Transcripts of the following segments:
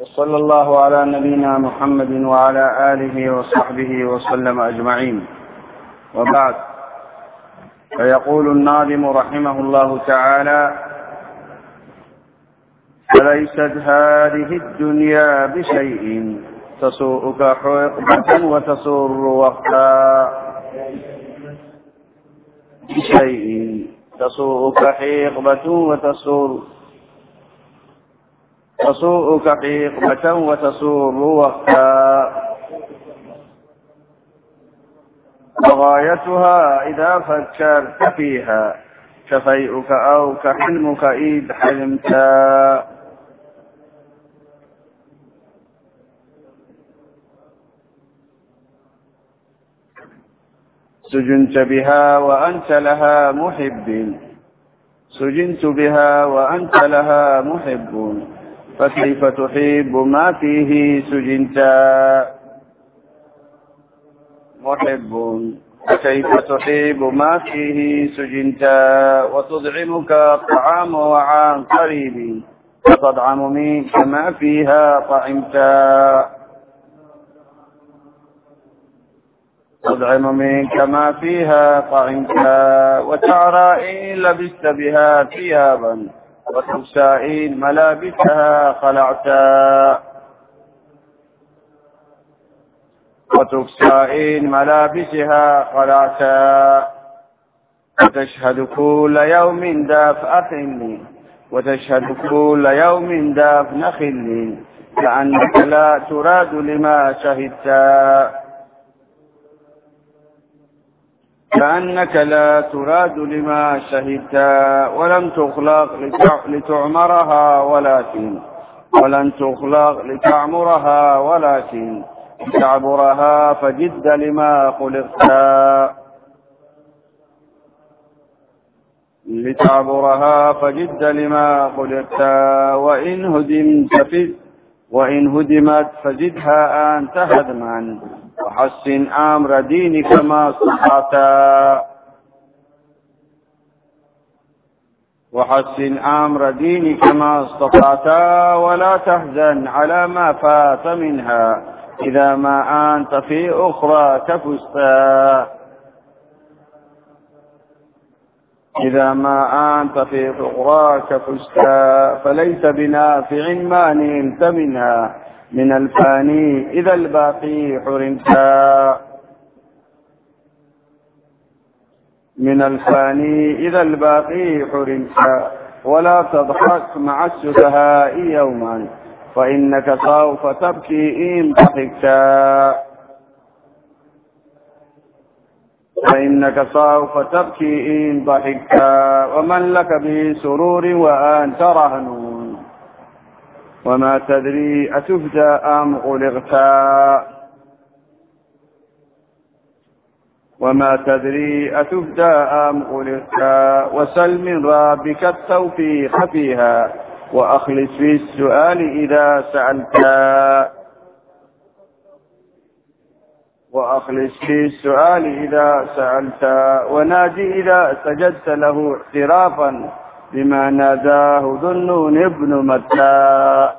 وصلى الله على نبينا محمد وعلى آله وصحبه وسلم أجمعين وبعد فيقول الناظم رحمه الله تعالى فليست هذه الدنيا بشيء تسوءك حقبة وتسر وقتا بشيء تسوءك حيقبة وتسور تسوءك حقبة وتسور وفتا وغايتها إذا فكرت فيها كفيئك أو كحلمك إذ حلمتا سجنت بها وأنت لها محب سجنت بها وأنت لها محب فكيف تحب ما فيه سجنت محب فكيف تحب ما فيه سجنت وتطعمك الطعام وعن قريب فتطعم منك ما فيها طعمت تطعم منك ما فيها طعنتا وتعرى إن لبست بها ثيابا وتغشى إن ملابسها خلعتا وتغشى إن ملابسها خلعتا وتشهد كل يوم داف أخني وتشهد كل يوم داف نخلي كأنك لا تراد لما شهدتا كأنك لا تراد لما شهدت ولم تخلق لتعمرها ولكن ولن تخلق لتعمرها ولكن تعبرها فجد لما خلقت لتعبرها فجد لما خلقت وإن هدمت وإن هدمت فزدها أنت هدما وحسن أمر دينك ما استطعت وحسن أمر دينك ما استطعت ولا تحزن على ما فات منها إذا ما أنت في أخرى كفستا إذا ما أنت في أخرى تفزت فليس بنافع ما نمت منها من الفاني إذا الباقي حرمتا من الفاني إذا الباقي حرمتا ولا تضحك مع السفهاء يوما فإنك سوف تبكي إن ضحكتا فإنك سوف تبكي إن ضحكتا ومن لك به سرور وأنت رهن وما تدري أتهدى أم غلغتا وما تدري أتهدى أم غلقتا وسل من ربك التوفيق فيها وأخلص في السؤال إذا سألتا وأخلص في السؤال إذا سألتا وناجي إذا سجدت له اعترافا بما ناداه ذنون ابن متى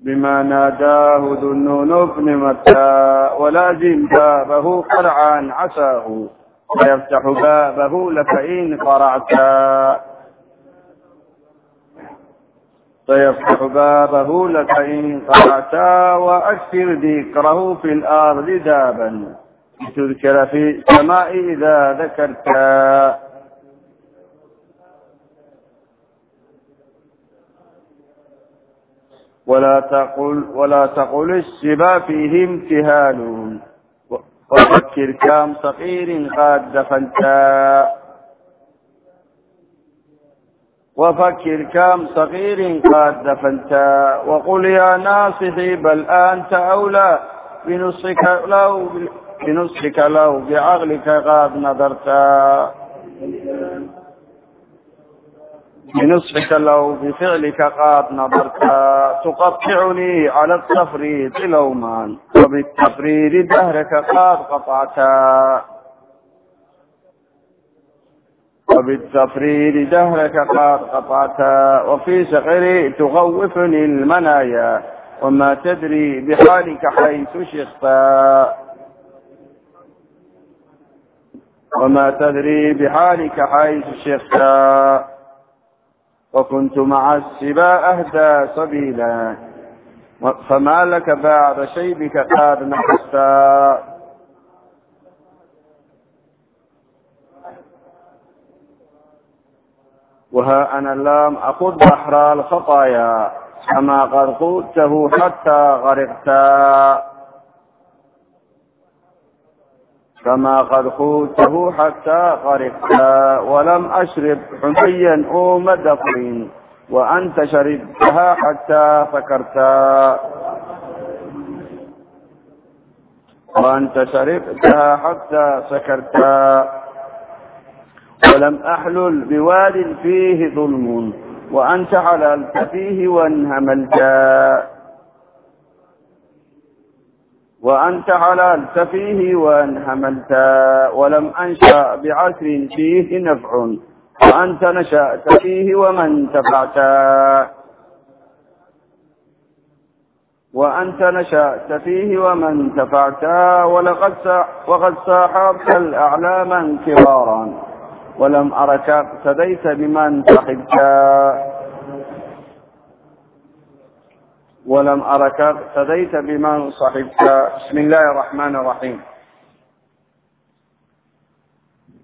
بما ناداه ذنون ابن متى ولازم بابه قرعا عساه ويفتح بابه لفئن قرعتا فيفتح بابه لك إن قرعتا وأكثر ذكره في الأرض دابا لتذكر في السماء إذا ذكرتها ولا تقل ولا تقل الشبا فيه امتهان وفكر كام صغير قد دخلتا وفكر كام صغير قد دفنتا وقل يا ناصحي بل أنت أولى بنصحك له binafsika low bicaqlika qaad nadartaa binusxika low bificlika qaad nadarta tuqaطicunii cala atafriidi lowman wabitafriidi dahraka qaad qaطacta وبالتفريد دهرك قد قطعت. وفي سقري تخوفني المنايا وما تدري بحالك حيث شخت وما تدري بحالك حيث شئت وكنت مع السبا أهدى سبيلا فما لك بعد شيبك قد نحستا وها أنا لم أخذ بحر الخطايا كما قد قلته حتى غرقتا كما قد قلته حتى غرقتا ولم أشرب حميا أوم دفر وأنت شربتها حتى سكرتا وأنت شربتها حتى سكرتا ولم أحلل بواد فيه ظلم وأنت حللت فيه وانهملتا وأنت حلالت فيه وأن حملت ولم أنشأ بعسر فيه نفع وأنت نشأت فيه ومن تبعت وأنت نشأت فيه ومن تفعت ولقد وقد صاحبت الأعلام كبارا ولم أرك اقتديت بمن تحبت ولم أرك اقتديت بمن صحبت بسم الله الرحمن الرحيم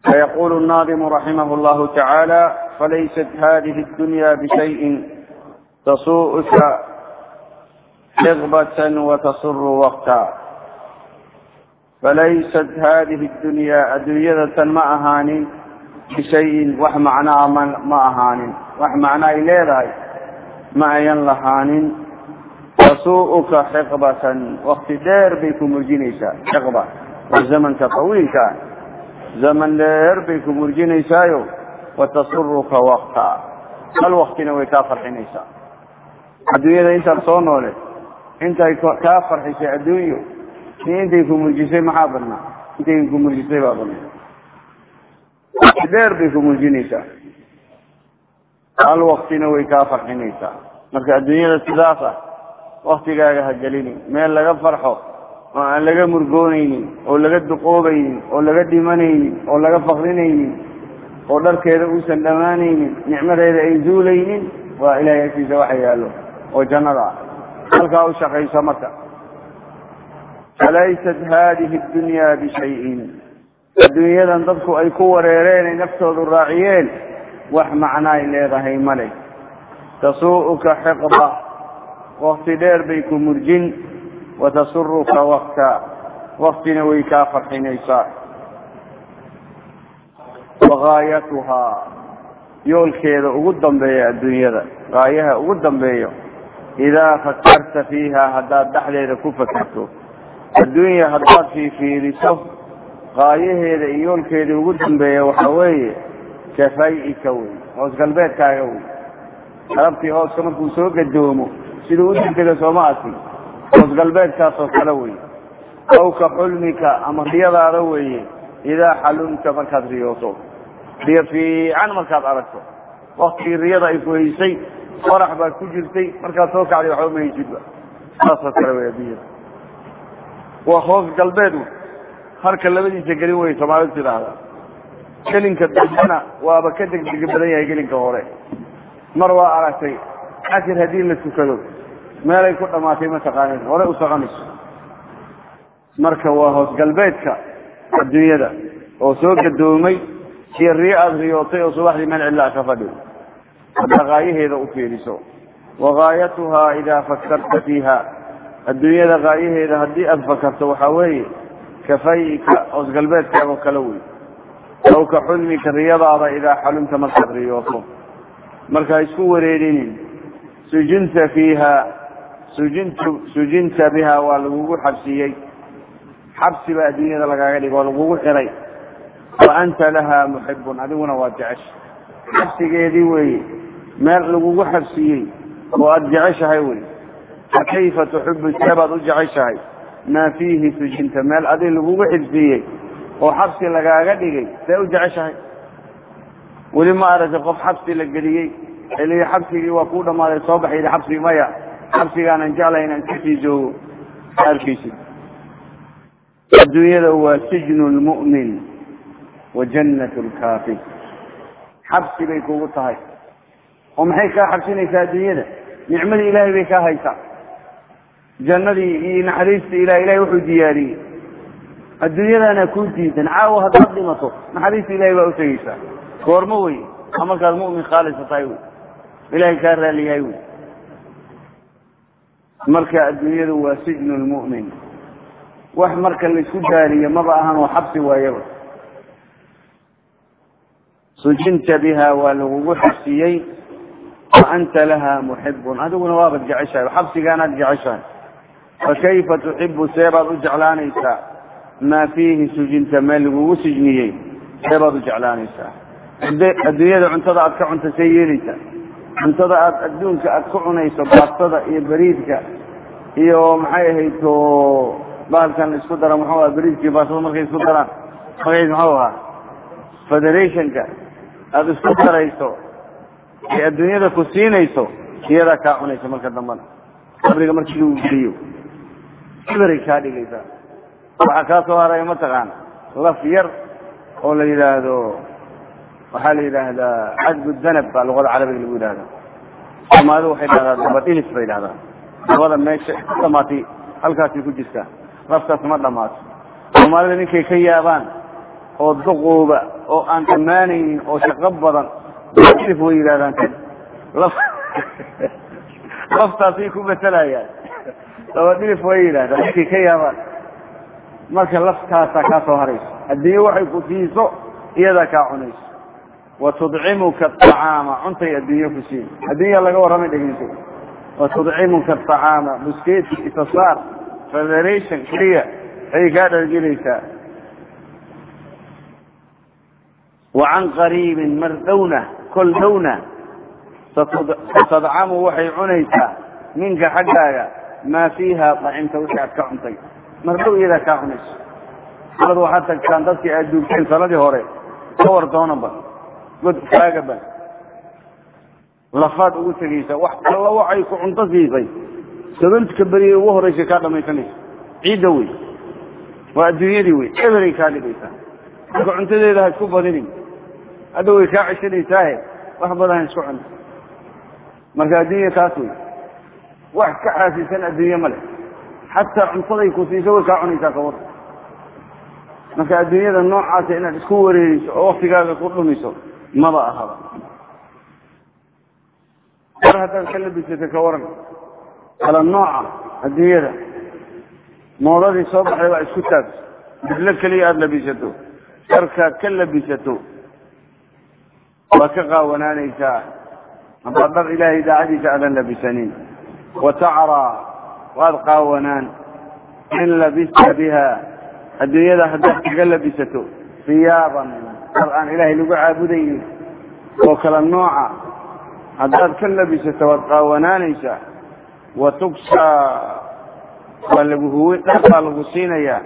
فيقول الناظم رحمه الله تعالى فليست هذه الدنيا بشيء تسوءك رغبة وتسر وقتا فليست هذه الدنيا أدوية ما أهاني بشيء وح ما أهاني وح إليه ما أين tasuu'uka xiqbatan wakti dheer bay ku murjinaysaa xiqba waa zamanka tawiilka zaman dheer bay ku murjinaysaayo watasuruka wakta hal waktina way kaa farxinaysaa adduunyada intaad soo noole intay kaa farxisay adduunyo si intay ku murjisay maxaa badnaa intay ku murjisay baa badnaa dheer bay ku muujinaysaa hal waktina way kaa farxinaysaa marka adduunyada sidaas waktigaaga ha gelinin. Meel laga farxo oo aan laga murgoonaynin oo laga duqoobaynin oo laga dhimanaynin oo laga fakrinaynin oo dharkeeda uusan dhammaanaynin nicmadeeda ay zuulaynin waa ilahay agtiisa waxa yaallo oo jannada ah. Halkaa u shaqayso marka. Falaysat hadihi dunya bishayin adduunyadan dadku ay ku wareereen ay naftoodu raaciyeen wax macna ay leedahay male tasuu'uka xiqba wakti dheer bay ku murjin watasuruka wakta waktina way kaa farxinaysaa wagaayatuhaa yoolkeeda ugu dambeeya adduunyada. Gaayaha ugu dambeeyo idaa fakarta fiiha haddaad dhexdeeda ku fakerto adduunya haddaad fiifiiriso qaayaheeda iyo yoolkeeda ugu dambeeya waxa weeye kafay-ika wey hoos galbeedkaaga wey qalabtii hooska markuu soo gadoomo siduu u degdega sooma arkin. Hoos galbeedkaasoo kale wey aw ka xulmika ama riyadaada weeye idaa xalumta markaad riyooto. Riyo fiican markaad aragto. Waktigii riyada ay ku haysay farax baad ku jirtay markaad soo kacday waxba ma haysidba saasoo kale wey adduunyada waa hoos galbeed wey harka labadiisa gelin way soomaalidu tidhaahdaa. Gelinka dambena waaba ka degdega badan yahay gelinka hore. Mar waa aragtay casir haddii la tukado meelay ku dhamaatay mataqaanin hore u soconayso marka waa hoos galbeedka adduunyada oo soo gadoomay iyo riyo aada riyootay oo subaxdii meel cidlaa ka fadhiyo haddaa gaayaheeda u fiiriso. Wagaayatuhaa idaa fakarta fiiha adduunyada gaayaheeda haddii aada fakarto waxaa weeye kafayika hoos galbeedkaagoo kale wey aw ka xulmika riyadaada idaa xalumta markaad riyooto. Marka ha isku wareerinin. Sujinta fiiha sujinta biha waa lagugu xabsiyey. Xabsi baa adduunyada lagaaga dhig waa lagugu xiray. Wa anta laha muxibun adiguna waa jecesha xabsigeedii weeye meel lagugu xabsiyey oo aada jeceshahay wey fa kayfa tuxibu seebaad u jeceshahay? Maa fiihi sujinta meel adig lagugu xibsiyey oo xabsi lagaaga dhigay see u jeceshahay? Weli ma aragtay qof xabsi la geliyey eli xabsigii waa kuu dhamaaday soo baxay yidhi xabsigi maya xabsigaanan jeclay inaan iskasii joogo arkaysid adduunyada waa sijnu lmu'min wa jannat lkaafir xabsi bay kugu tahay. Oo maxay kaa xabsinaysaa adduunyada? Nicmadii ilaahay bay kaa haysaa. Jannadii iyo naxariista ilahay ilahay wuxuu diyaariyey. Adduunyadana kuu diidan caawa haddaad dhimato naxariista ilahay baa utegeysaa goormo wey a markaad mu'min khaalisa tahay wey ilahay kaa raaliyahay wey marka adduunyadu waa sijnu lmu'min wax marka la isku daariyo maba ahan oo xabsi waayaba sujinta biha waa lagugu xabsiyey. Wa anta laha muxibun adiguna waabad jeceshahay. Xabsigaanaad jeceshahay. Fakayfa tuxibu seebaad u jeclaanaysaa. Maa fiihi sujinta? Meel lagugu sijniyey. Seebaad u jeclaanaysaa. Adduunyada cuntada aad ka cunta see yeelaysaa cuntada aad adduunka aad ku cunayso baastada iyo bariidka iyo maxay ahayd o bahalkan isku dara muxuu aha bariidkii baastada markay isku daraan? Magaciis muxuu ahaa? Federationka aada isku darayso ay adduunyada ku siinayso iyadaa kaa cunaysa marka dambana qabriga markii lagu geliyo. Kibaray kaa dhigaysaa waxaa kaa soo haraya mataqaana laf yar oo la yidhaahdo waxaa la yidhaahdaa cadbu danab baa luqada carabiga lagu yidhahda soomaalidu waxay dhahdaa daba dhilis bay dhahdaa dabada meesha ku dhamaatay halkaasay ku jirtaa. Laftaas ma dhamaato soomaalida ninkay ka yaabaan oo duquuba oo aan dhammaanaynin oo shaqo badan dabadhilif way yidhahdaan laf laftaasay ku betelayaan. Dabadhilif way yidhahdaan ninkay ka yaabaan. Marka laftaasaa kaa soo harayso. Adduunye waxay ku siiso iyadaa kaa cunayso watudcimuka acaama cuntay adduunye ku siin. Addunya laga warramay dhegeyso watudcimuka acaama buskeeti isasaar federation keliya ayay kaa dhargelaysaa wa can qariibin mar dhowna kol dhowna satadcamu waxay cunaysaa minka xaggaaga maa fiiha dacimta wixii aad ka cuntay. Mar dhow iyadaa kaa cunayso alad waxaad tagtaan dadkii aad duugteen sanadii hore ka war doonaba god faagaba lafaad ugu tegaysaa wax alla waxay ku cunto siisay. Sabantka beriye ugu horreysay kaa dhamaysanaysa ciidda wey. Waa adduunyadii wey eberay kaa dhigaysaa marka cuntadeeda ha isku badinin. Hadda way kaa ceshanaysaahe wax badan ha isku cunto. Marka adduunya taas wey. Wax ka xaasiisan adduunye ma leh. Xataa cuntaday ku siiso way kaa cunaysaa kawar marka adduunyada noocaasa inaad isku wareeriso oo waktigaaga ku dhumiso maba ahaba mar haddaad ka labisato ka waran kala nooca adduunyada moodadii soo baxday waa isku taagto midlo keliya aada labisato darkaad ka labisato waa ka qaawanaanaysaa haddaa dhar ilaahay daacadiisa aadan labisanin wa tacraa waad qaawanaan in labista biha adduunyada haddaad kaga labisato hiyaaban dar aan ilaahay lagu caabudaynin oo kala nooca haddaad ka labisato waad qaawanaanaysaa wa tugsaa waa lagu huwin dhar baa lagu siinayaa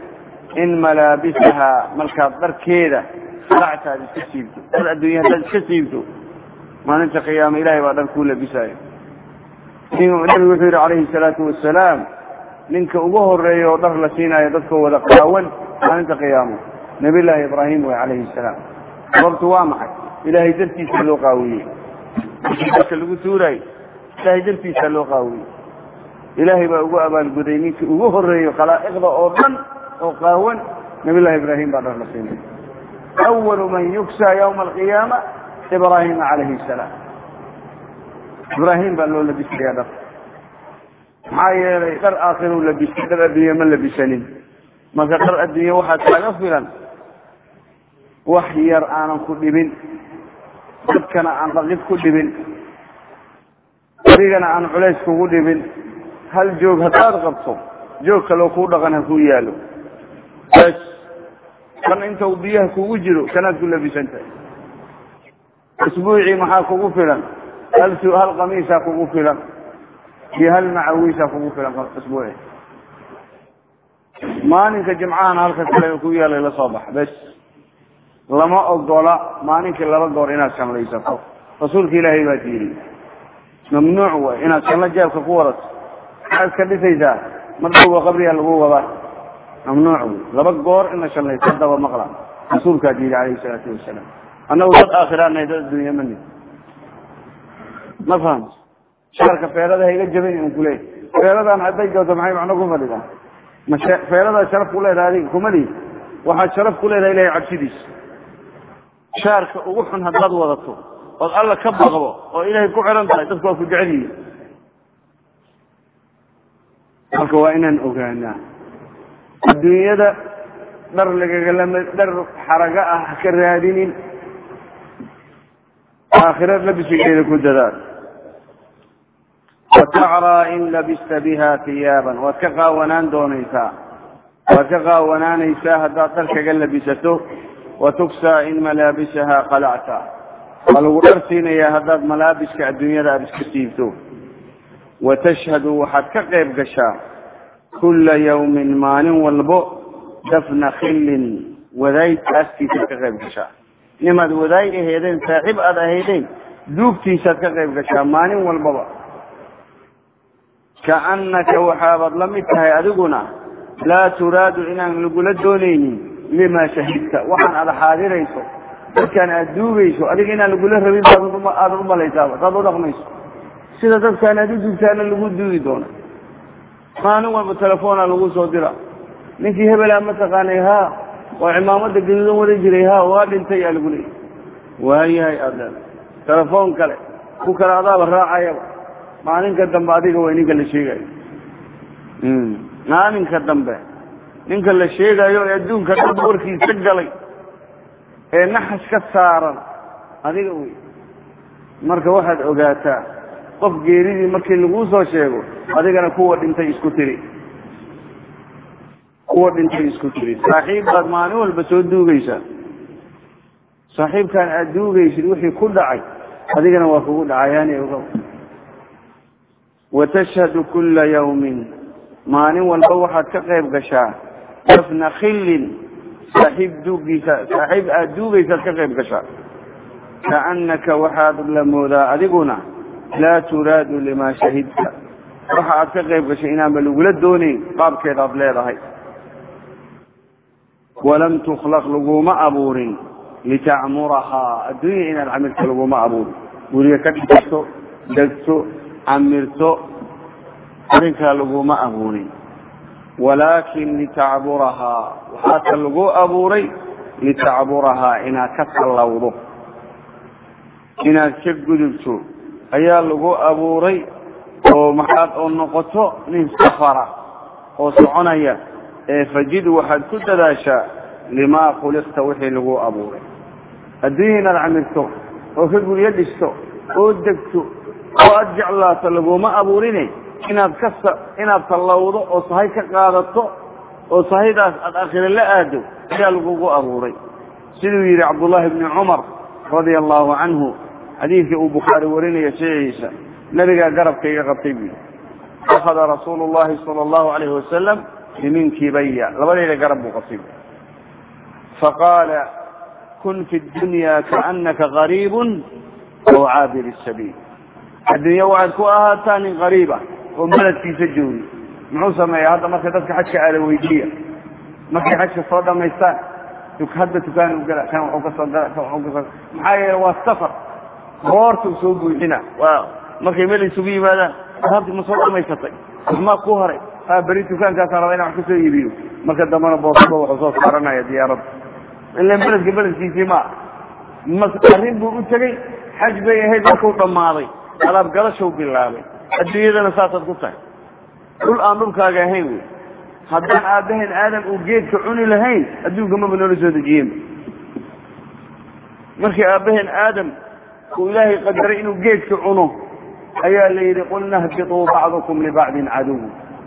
in malaabisahaa markaad dharkeeda salacta iska siibto dar adduunya haddaad iska siibto maalinta qiyaama ilahay baa dhar kuu labisaayo nabigu wuxuu yidhi calayhi salaatu wasalaam ninka ugu horreeya oo dhar la siinaayo dadkoo wada qaawan maalinta qiyaamo. Nabi llaahi ibraahim wey calayhi salaam sababtu waa maxay? Ilaahay dartiisa loo qaawiyey. Dadka lagu tuuraayo ilaahay dartiisa loo qaawiyey. Ilaahay baa ugu abaalguday ninkii ugu horeeyo khalaa'iqda oo dhan oo qaawan nabi llahi ibraahim baa dhar la siinay. Awalu man yugsaa yawma alqiyaama ibraahima calayhi salaam. Ibraahim baa loo labisayaa dhar. Maxaa yeelay dhar aakhiruu labisay dhar adduunye ma labisanin marka dhar adduunye waxaa kaaga filan wax yar aanan ku dhibin dadkana aan dhaqid ku dhibin adigana aan culays kugu dhibin. Hal joog haddaad qabto joog kaloo kuu dhaqan ha kuu yaalo bas kan inta uu biyaha kugu jiro kanaad ku labisan tahay. Isbuucii maxaa kugu filan? Hal hal kamiisaa kugu filan? Iyo hal macawiisaa kugu filan isbuuci maalinka jimcahana halka kale ku yaalay la soo bax bes lama ogola maalinkii laba goor inaad shanlaysato. Rasuulka ilaahay baa yidhi mamnuuc way inaad shanlo jeebka ku wadato. Maxaad iska dhisaysaa? Mar dhowba qabriga lagu wadaa mamnuuc wey laba goor in la shanlayso daba maqla. Rasuulkaad yidhi calayhi salaatu wasalaam. Annagu dad aakhiraanahay dad adduunya mani ma fahamto shaarka feerada hayga jabin un kuleey feeradan hadday jooto maxay macno ku fadhidaa? Ma feeradaad sharaf ku leedahay adiga kumali waxaad sharaf ku leedahay ilahay cabsidiisa shaarka ugu xun haddaad wadato ood alla ka baqdo oo ilaahay ku xiran tahay dadku waa ku jecel yihiin marka waa inaan ogaanaa adduunyada dhar lagagalama dhar xaraga ah haka raadinin aakhira labisigeeda ku dadaal. Watacraa in labista biha hiyaaban waad ka qaawanaan doonaysaa waad ka qaawanaanaysaa haddaad dhar labisato watuksaa in malaabisaha qalacta. Waa lagu dhar siinayaa haddaad malaabiska adduunyada aada iska siibto. Watashhadu waxaad ka qayb gashaa kulla yawmin maalin walbo dafna khillin wadaay aaskiisaad ka qayb gashaa. Nimaad wadaay aheedeen saaxiib aada ahaydeen duugtiisaad ka qayb gashaa maalin walbaba. Kaannaka waxaabaad la mid tahay adiguna laa turaadu inaan lagula doonaynin lima shahidta. Waxaan aada xaadirayso. Dadkaan aada duugayso adiga inaan lagula rabin aadan u malaysaaba saad u dhaqmayso. Sida dadkaan aad u duugtaana lagu duugi doona. Maalin walba telefoona lagu soo dira. Ninkii hebelaa mataqaanay ha oo cimaamada gaduudan wadan jiray ha waa dhintay aa lagu leeyay waayahay aada telefoon kale ku kale adaaba raacayaba. Maalinka dambe adiga way ninka la sheegayo maalinka dambe ninka la sheegayo ee adduunka dhan warkiisa galay ee naxas ka saaran. Adiga wey. Marka waxaad ogaataa qof geeridii markii laguu soo sheego adigana kuwa dhintay isku tiri. Kuwa dhintay isku tiri. Saaxiib baad maalin walba soo duugaysaa. Saaxiibkaan aada duugaysid wixii ku dhacay adigana waa kugu dhacayaani ogow. Watashhadu kulla yawmin. Maalin walba waxaad ka qayb gashaa dafna khillin. Saaxiib saaxiib aada duugaysaad ka qayb gashaa kaannaka waxaad la moodaa adiguna laa turaadu limaa shahidta. Waxa aad ka qayb gashay inaanba lagula doonayn qaabkeedaad leedahay. Walam tukhlaq laguma abuurin litacmurahaa adduunya inaad camirto laguma abuurin. Guriga ka dhigato degto camirto arrinkaa laguma abuurin walaakin litacburahaa waxaase lagu abuuray litacburahaa inaad ka sallawdo inaad ka gudubto. Ayaa lagu abuuray oo maxaad oo noqoto nin safara oo soconaya ee fajid waxaad ku dadaashaa limaa khuliqta wixii lagu abuuray. Adduunya inaad camirto oo ka guryo dhisto oo degto oo aada jeclaato laguma abuurine inaad ka inaad sallawdo oo sahay ka qaadato oo sahaydaas aada akhire la aado ayaa lagugu abuuray siduu yidhi cabdullaahi bni cumar radia allahu canhu xadiidkii uu bukhaari warinaya saxiixiisa nabigaa garabka iga qabtay buu yidhi akhada rasuulu llahi sala allahu alayhi wasalam biminkibaya labadayda garab buu qabtay faqaala kun fi dunya kaanaka qariibun aw caabir sabiil. Adduunya waxaad ku ahaataa nin qariiba oo beledkiisa joogi. Muxuu sameeya hadda marka dadka xajka aada weydiiya markay xajka soo dhamaystaan hadda tukaan gala kan waxuu ka soo gala kan waxuu maxaa yeele waa safar. Goortuu soo buuxina waa markay meel isugu yimaadaan hadda ma soo dhamaysatay. Maa ku haray? Ha beri dukaankaasaan raba inaan wax ka soo iibiyo. Marka dambena boosaba wuxuu soo saaranaya diyaaradda ilan beledka beledkiisii maa ma arrin buu u tegey xaj bay ahayd markuu dhammaaday. Alaab galashow bilaabay adduunyadana saasaad ku tahay. Dhul aan dhulkaaga ahayn wey haddaan aabbahayn aadam uu geedka cuni lahayn adduunka maba noola soo dejiyeenba markii aabbahayn aadam uu ilaahay qadaray inuu geedka cuno ayaa la yidhi qulna hbiطuu bacdukum libacdin caduw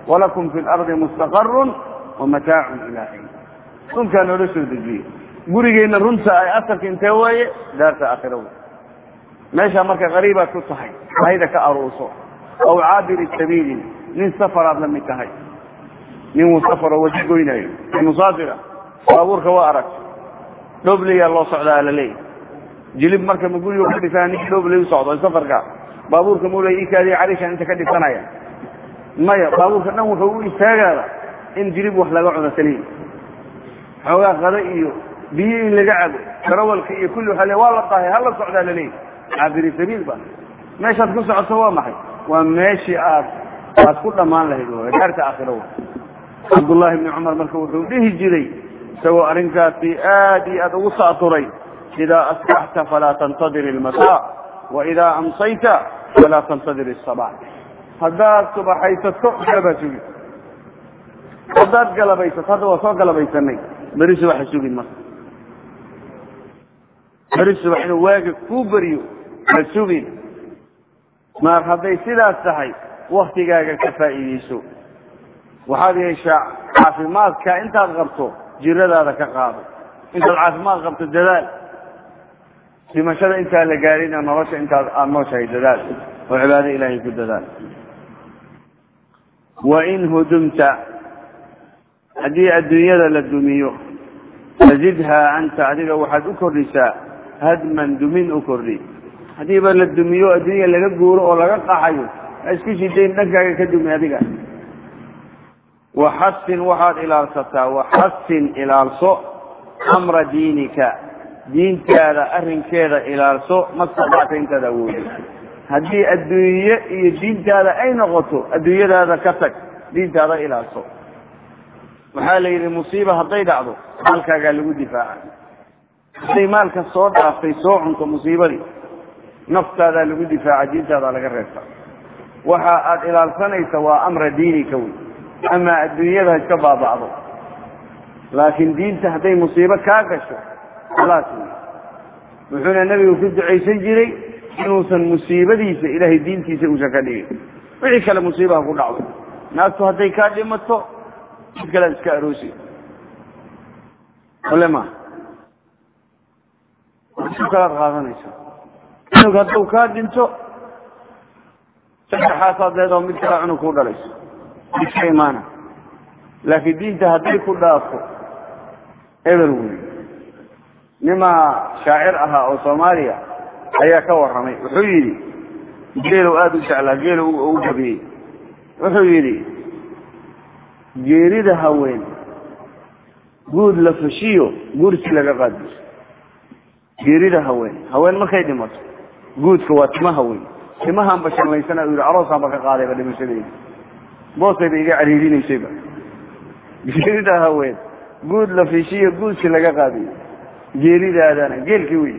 walakum fi lardi mustaqarun wamataacun ilaa xiin. Dhulkaa noola soo dejiyey. Gurigeenna runta ay asalka intee waaye? Daarta aakhira wey meeshaa marka qariibaad ku tahay hayda ka aruuso aw caabiri sabiilin nin safaraad la mid tahay. nin uu safaro wadi goynayo. musaafira baabuurka waa aragtay dhobliyaa loo socdaa laleeyahy jilib marka ma guriga ka dhifana ninka dhobley u socdo safarka. baabuurka mula ikaadiya carishan inta ka dhifanaya maya baabuurka dhan wuxuu u istaagaaba in jilib wax laga cuno keliya xoogaa qada iyo biyo in laga cabo. darawalka iyo kulli waaa le waa la dahay hala socdaa laleeyahy caabiri sabiil ba. meeshaad ku socoto waa maxay waa meeshii aad aad ku dhammaan lahayd w gaarta aakhira w cabdullaahi ibni cumar marka wuxuu dhihi jiray isagoo arrinkaasi aad iyo aad ugu saaturay idaa asbaxta falaa tantadir ilmasaa waidaa amsayta falaa tantadir isabax haddaad subaxaysato galabaa sugin haddaad galabaysato hadda waa soo galabaysanay beri subax ha sugin marka. Beri subax waaga kuu beriyo ha sugin maar hadday sidaas tahay waktigaaga ka faa'iidayso. Waxaad yeeshaa caafimaadka intaad qabto jiradaada ka qaado. Intaad caafimaad qabto dadaal. Dhimashada intaa la gaarina nolosha intaad aada nooshahay dadaal. Oo cibaado ilaahay ku dadaal. Wain hudumta haddii adduunyada la dumiyo fazidhaa anta adiga waxaad u kordhisaa hadman dumin u kordhi haddiiba la dumiyo adduunya laga guuro oo laga qaxayo ha isku shidayn dhankaaga ka dumi adiga. Waxasin waxaad ilaalsataa waxasin ilaalso amra diinika. Diintaada arrinkeeda ilaalso mastadacta intaad awoodo haddii adduunye iyo diintaada ay noqoto adduunyadaada ka tag diintaada ilaalso. Waxaa la yidhi musiiba hadday dhacdo maalkaagaa lagu difaaca. Hadday maalka soo dhaaftay soo cunto musiibadii naftaadaa lagu difaaca diintaadaa laga reebta. Waxa aad ilaalsanaysa waa amra diinika wey. Amaa adduunyada ha iska baaba'do. Laakiin diinta hadday musiibo kaa gasho khalaas wey. Wuxuuna nebigu ku ducaysan jiray inuusan musiibadiisa ilaahay diintiisa uusan ka dhigin. Wixii kale musiibaha ku dhacdo. Naagtu hadday kaa dhimato mid kalead iska aroosi. Ole ma. Si kalaad qaadanaysa cunug hadduu kaa dhinto saddexaasaad leedao mid kale cunug kuu dhalayso. Iska imaana. Laakiin diinta hadday ku dhaafto eber wey nimaa shaacir ahaa oo soomaaliya ayaa ka warramay. Wuxuu yidhi geelow aada u jeclaa geelo u gabiyey wuxuu yidhi geerida haween guud la fashiyo guursi laga qaadiso geerida haween. Haween markay dhimato guudka waa tima haween timahaan ba shalmaysana u yidhi aroosaan ba ka qaadayba dhimashadeeda boosayba iga cariirinaysayba geerida haween guud la fishiyo guudsi laga qaadiyo. Geeridaadana geelkii wey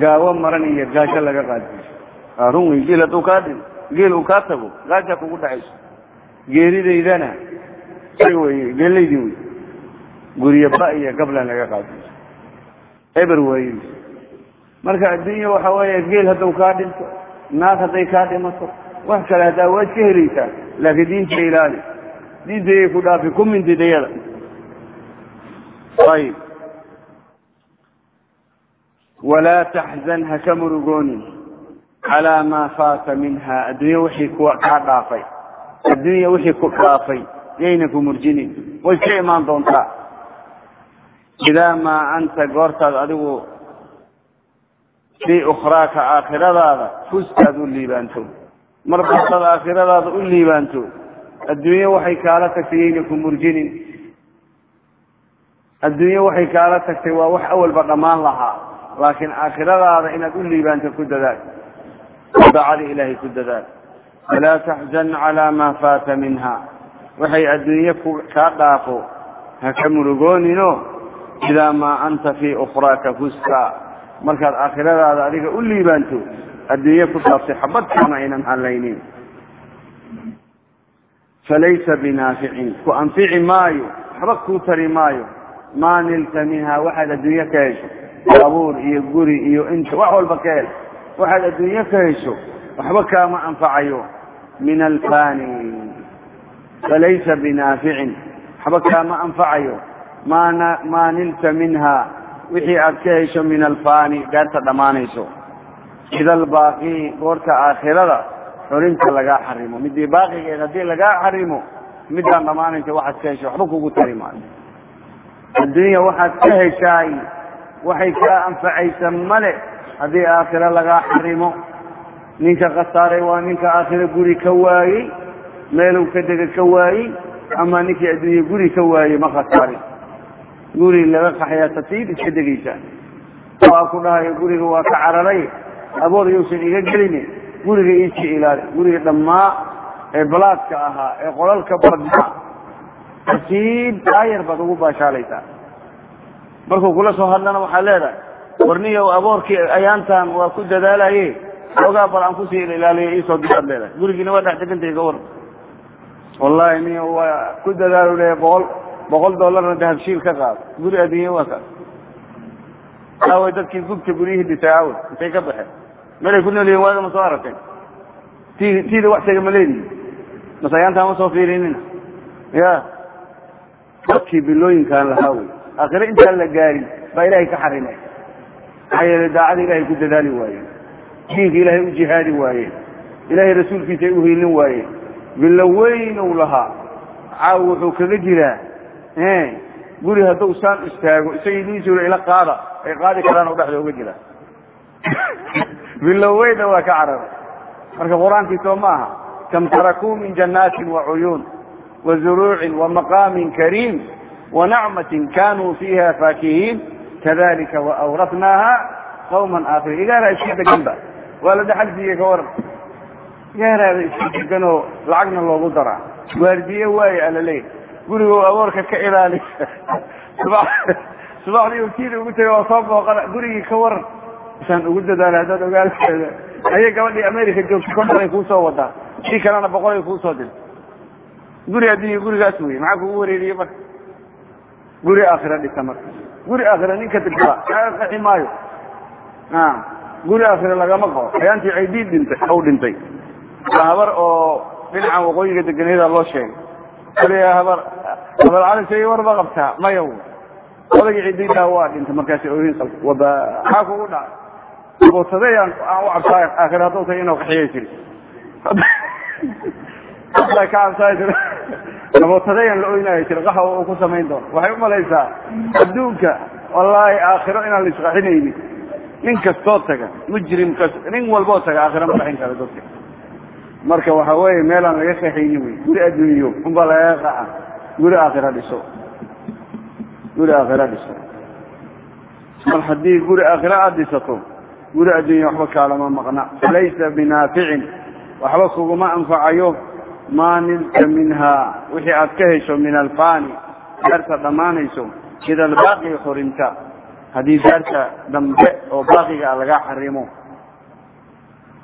gaawo maran iyo gaajo laga qaadiyo. Run wey geel hadduu kaa dhin geel uu kaa tago gaaja kugu dhacayso. Geeridaydana isaga wey geelaydii wey guryo iyo gablan laga qaadiyo. Eber waaye marka adduunya waxa weeye geel hadduu kaa dhinto naag hadday kaa dhimato wax kale haddaa waad ka helaysaa laakiin diinta ilaali. Diintayay ku dhaafi ku mintidayada ayib walaa taxzan ha ka murugoonin calaa maa faata minha adduunya wixii ku kaa dhaafay adduunya wixii ku dhaafay yayna ku murjinin. Way ka imaan doontaa. Idaa maa anta goortaad adigu fii ukhraaka aakhiradaada fustaad u liibaanto. Mar bastaad aakhiradaada u liibaanto adduunye waxay kaala tagtay yayna ku murjinin. Adduunye waxay kaala tagtay waa wax awalba dhammaan lahaa laakiin aakhiradaada inaad u liibaanto ku dadaal. Daacada ilaahay ku dadaal. Walaa taxzan calaa maa faata minha. Waxay adduunye kaa dhaafo ha ka murugoonino idaa maa anta fii ukhraaka fuska markaad aakhiradaada adiga u liibaanto adduunye ku dhaaftay xabadkaana aynan hallaynin. Falaysa binaaficin ku anfici maayo waxba kuu tari maayo. Maa nilta minha waxaad adduunye ka hesho? Baabuur iyo guri iyo inta wax walba ka hel. Waxaad adduunye ka hesho? Waxba kaama anfacayo. Min alfani falaysa binaaficin waxba kaama anfacayo. Maa nilta minha wixii aad ka hesho min alfani gaarta dhammaanayso. Ida albaaqi goorta aakhirada xorinta lagaa xarimo. Midii baaqigeed haddii lagaa xarimo midaan dhammaanaysa waxaad ka hesho waxba kugu tari maayo. Adduunya waxaad ka heshaay waxay kaa anfacaysa male haddii aakhiro lagaa xarimo. Ninka khasaaray waa ninka aakhiro guri ka waayey meeluu ka dega ka waayey ama ninkii adduunye guri ka waayey ma khasaarin guri laga qaxayaa tatiib iska degaysaa waa ku dhahayo guriga waa ka cararay. Aboor yowsan iga gelin guriga iisii ilaali guriga dhammaa ee balaadka ahaa ee qolalka badnaa. Tasiib taayar baad ugu baashaalaysaa markuu kula soo hadlana waxaad leedahay warniyow aboorkii ayaantan waa ku dadaalaye xoogaa bal aan ku sii ilaaliyo iisoo diaad leedahay. Gurigiina waa dhex degantay gawar wallahi ni waa ku dadaalo le boqol boqol dollarna dahabshiil ka qaado guri adduunya waa kaas aaway dadkii gubta guryihii dhisay aaway intay ka baxeen. Melay ku noolyihin waaga ma soo aragteen. Ti tiida wax taga ma leedihi mase ayaantaa ma soo fiirinina ya. Dadkii bilooyinkaan lahaa wey aakhire intaan la gaarin baa ilaahay ka xarimay maxaa yeelay daacada ilahay ku dadaali waayeen. Diinka ilaahay u jihaadi waayeen. Ilaahay rasuulkiisa ay uhiilin waayeen. Bilo weynow lahaa. Caaw wuxuu kaga jiraa guri hadduu saan istaago isagii liisula ila qaada ay qaadi karaan oo dhexda uga jira. Bilo weyna waa ka cararay marka qur'aankii soo ma aha kam tarakuu min jannaatin wacuyuun wazuruucin wamaqaamin kariim wanacmatin kanuu fiiha faakihiin kadalika waawratnaaha qawman aakhiriin. Igaara iska deganba waa la siiyey ka waran. Igaaraada iska deganoo lacagna loogu daraa. Waardiye waaye alaleey gurigoo aboorka ka ilaali. Subaxdii utiida ugu tegay waa soo booqana gurigii ka waran. Isaan ugu dadaala haddaad ogaalkeeda ayay gabadhii america joogtay konton ay kuusoo wadaa. Si kalena boqol ay kuusoo dirta guri addunya gurigaas wey maxaa kugu wareeriye marka? Guri aakhira dhisa marka. Guri aakhira ninka degala qaxi maayo. Guri aakhira lagama qabo. Ayaantii caydiid dhintay ou dhintay. Habar oo dhinaca waqooyiga deganeeda loo sheegay kaliya habar habar cali say warba qabtaa? Maya odagii cidiidaa waa dhintay markaasi oohin qal waba maxaa kugu dhacay abootadayaan aan u cabsaay aakhira hadduu tahay inuu qaxiyay tiri ka cabsaay tiri abootadayaan la oynayo tiri qaxa uu ku samayn doono. Waxay umalaysaa adduunka wallaahi aakhiro inaan la isqaxinaynin. Nin kastoo taga mujrim kas nin walboo taga aakhiro ma qaxin karo dadka marka waxa weeye meelaan laga qaxaynin wey. Guri adduunyo unbaa lagaga qaxa guri aakhira dhiso. Guri aakhira dhiso. Mar haddii guri aakhira aada dhisato guri adduunya waxba kaalama maqna. Laysa binaaficin. Waxba kuguma anfacayo maa nilta minhaa wixii aad ka hesho min alfani daarta dhammaanayso ida albaaqi xurinta haddii daarta dambe oo baaqiga laga xarimo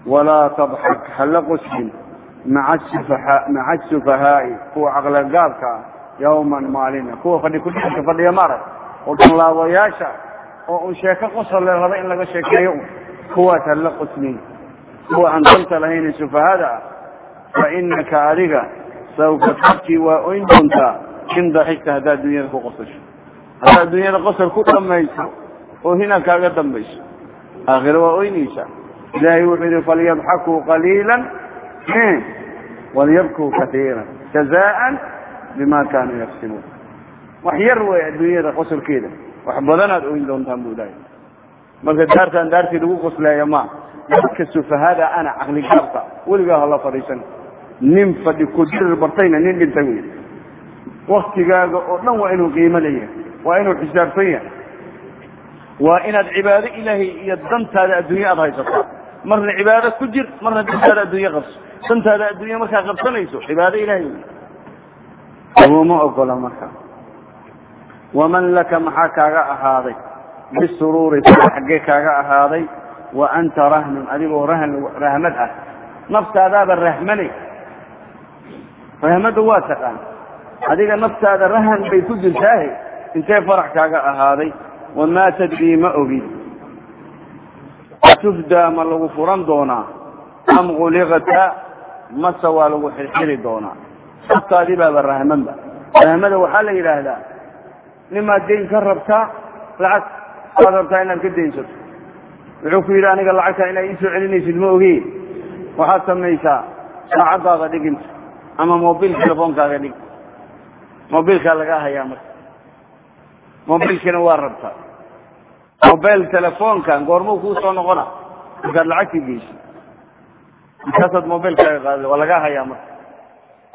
walaa tadxak hala qosbin maca asufahaa'i kuwa caqlagaabka ah yawman maalina kuwa fadhi kudhianka fadhiya maarag oo dhanlaabayaasha oo un sheeko qosole raba in laga sheekeeyo un kuwaas hala qosmin kuwa aan danta lahayn sufahada ah fa inaka adiga sawfa tabkii waa oyn doontaa in daxigta haddaad dunyada ku qosasho haddaad dunyada qosol ku dhamayso oo hina kaaga dambayso aakhira waa oynaysaa ilaahay wuxuu yihi falyadxakuu qaliila walyabkuu kaiira jazaan bima kaanuu yaksibuun wax yar wey adduunyada qosolkeeda wax badanaad oyn doontaan bu ilahay marka daartaan daartii lagu qoslaaya ma dadka sufahada ana caqli gaabka weligaa hala fadhiisan nin fadhi kudirir bartayna nin dhintay wey waktigaaga oo dhan waa inuu qiimo leeyahay waa inuu xisaabsan yahay waa inaad cibaado ilaahay iyo dantaada adduunya aada haysataa marna cibaado ku jir marna dantaada adduunye qabso. Dantaada adduunya markaa qabsanayso cibaado ilahay laguma ogola marka. Waman laka maxaa kaaga ahaaday? Bisuruuri xaggee kaaga ahaaday. Wa anta rahnun adigoo rahn rahmad ah. Naftaadaaba rahmane. Rahmadda waa taqaan adiga naftaada rahan bay ku jirtaahe. Intee farax kaaga ahaaday wamaa tadrii ma ogid atufdaa ma lagu furan doonaa am quliqta mase waa lagu xirxiri doonaa naftaadii baaba rahmanba rahmada waxaa la yidhaahdaa nimaad dayn ka rabtaa lacag waad rabtaa inaad ka daynsato wuxuu ku yidhi aniga lacagtaa inaad iisoo celinaysid ma oge waxaad samaysaa saacadaada dhiginta ama mobil telefoonkaaga dhig mobilkaa lagaa hayaa marka mobilkina waa rabtaa mobile telefoonkan goormuu kuu soo noqona. Markaad lacagtii geyso. Markaasaad mobilkaaga qaada waa lagaa hayaa marka.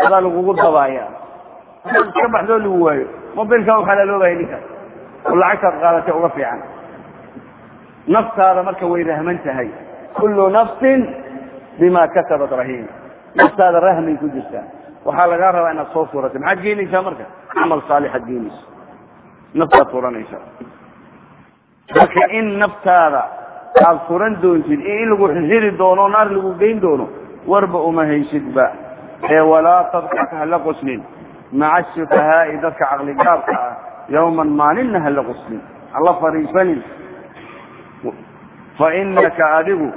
Adaa lagugu dabaaya markaad iska baxdoo lagu waayo. Mobilkan waxaa laloogaya ninka. Oo lacagtaad qaadatay uga fiican. Naftaada marka way rahman tahay. Kullu nafsin bima kasabat rahiima naftaada rahmay ku jirtaa waxaa lagaa rabaa inaad soo furatay maxaad geenaysaa marka? Camal saalixaad geenaysa naftaad furanaysaa marka in naftaada aad furan doontid iyo in lagu xiri doono naar lagu geyn doono warba uma haysidba ee walaa tadxak hala qoslin maca sufahaa'i dadka caqligaabka ah yawman maalinna hala qoslin hala fariisanin fa inaka adigu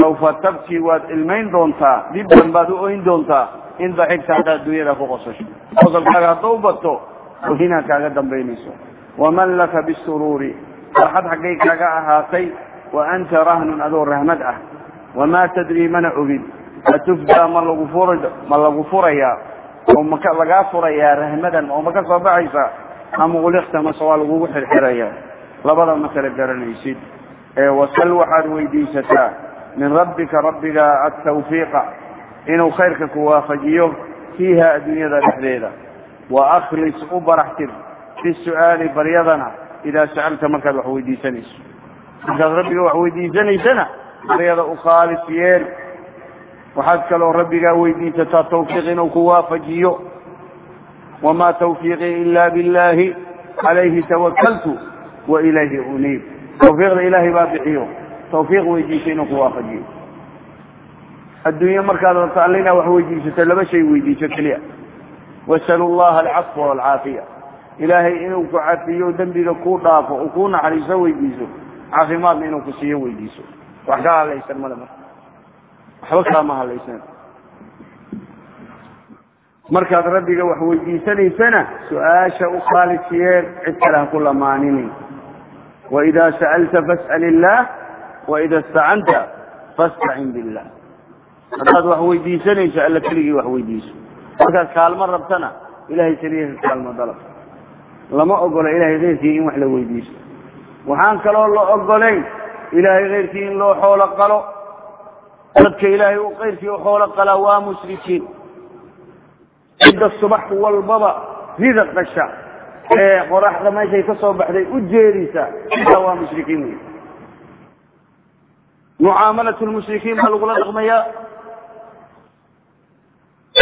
sawfa tabkii waad ilmayn doontaa dibban baad u oyn doontaa in daxigta haddaad dunyada ku qosasho qosolkaaga haddau bato ohinaa kaaga dambaynayso waman laka bisuruuri farxad xaggay kaaga ahaatay wa anta rahnun adoo rahmad ah wamaa tadrii mana ogid atufdaa ma ma lagu furayaa oo maka lagaa furayaa rahmadan oo ma ka soo baxaysaa ama ulikta mase waa lagugu xirxirayaa labada ma kala garanaysid wasal waxaad weydiisataa min rabbika rabbiga atawfiiqa inuu khayrka ku waafajiyo fiiha adduunyada dhexdeeda wa u baraxtir fi su'aali baryadana idaa sa'alta markaad wax weydiisanayso markaad rabbiga wax weydiisanaysana baryada u khaalis yeel waxaad kaloo rabbigaa weydiisataa tawfiiq inuu ku waafajiyo wamaa tawfiiqii ila billahi calayhi tawakaltu wa ilayhi uniib tawfiiqda ilaahay baa bixiyo tawfiiq weydiisa inuu ku waafajiyo adduunye markaad rabto alla inaa wax weydiisato laba shay weydiiso keliya wasalu llaha alcafwa walcaafiya ilaahay inuu ku cafiyo dembiga kuu dhaafo uu kuu naxariiso weydiiso. Caafimaadna inuu ku siiyo weydiiso. Wax kaa halaysan male marka. Waxba kaama halaysan markaad rabbiga wax weydiisanaysana su'aasha u khaalis cid kale ha ku lamaaninin waida sa'alta fas'al illaah waida istacanta fastacin billah. Haddaad wax weydiisanayso alla keligii wax weydiiso. Markaad kaalmo rabtana ilahay keliya kaalmo dalab lama ogola ilahay keyrkii in wax la weydiiso waxaan kaloo la ogolayn ilahay keyrkii in loo xoolo qalo. Dadka ilaahay u keyrkii u xoolo qalaa waa mushrikiin. Cidda subax walbaba rida qasha ee qoraxda meeshay ka soo baxday u jeedisa ciddaa waa mushrikiin wey mucaamalat lmushrikiin baa lagula dhaqmayaa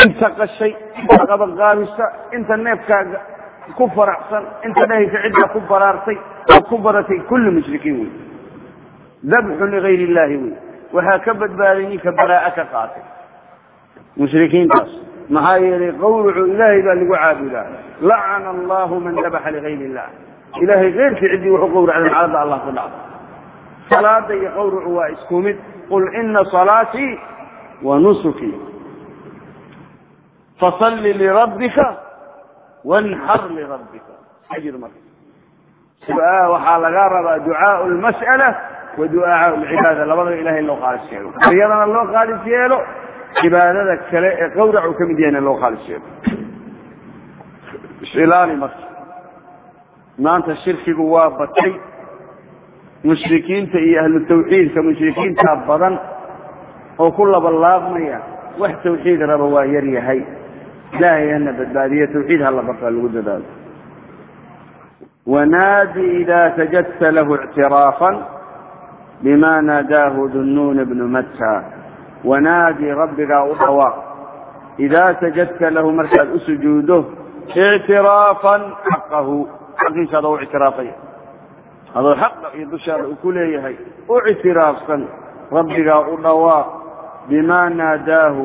inta qashay inta qabanqaabisa inta neefkaaga ku faraxsan inta dhehaysa ciddaa ku baraartay oo ku baratay kulli mushrikiin wey dabxun ligayr illahi wey waxaa ka badbaaday ninka baraa'e ka qaatay. Mushrikiintaas maxaa yeelay qawlucu ilaahay baa lagu caabudaa. Lacana allahu man dabaxa ligayr illah ilahay keyrkii ciddii wuxuu qawracday macalada allah ku dhacdo salaada iyo qawrucu waa isku mid. Qul ina salaatii wa nusukii fasalli lirabbika wanxar lirabbika ajir marka waxaa lagaa rabaa ducaau lmas'ala wa ducaau lcibaada labadaba ilahay loo khaalis yeelo baryadana loo khaalis yeelo cibaadada kale ee qawracu ka mid yahayna loo khaalis yeelo isilaali marka maanta shirkigu waa batay mushrikiinta iyo ahlu tawxiidka mushrikiinta badan oo ku labalaabmaya wax tawxiid raba waa yar yahay ilaahay hana badbaadiyo tawxiid hala bartaa lagu dadaalo wanaadi ida sajadta lahu ictiraafan bima naadaahu dunuun bnu matta wanaadi rabbigaa u dhawaaq idaa sajadta lahu markaad u sujuuddo ictiraafan xaqahu xaqiisa u ictiraafaya adoo xaqa iyo dushaada ku leeyahay u ictiraafsan rabbigaa u dhawaaq bimaa naadaahu